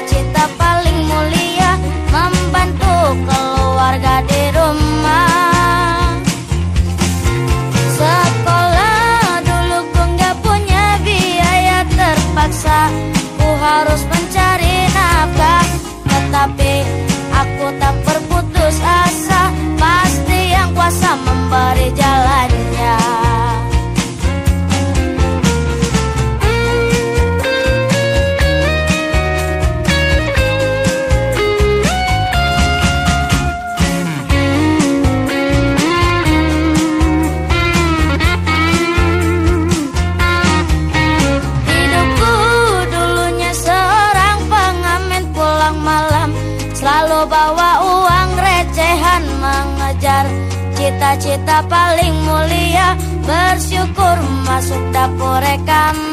bawa mengejar cita-cita paling mulia bersyukur masuk dapur rekaman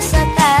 sa taas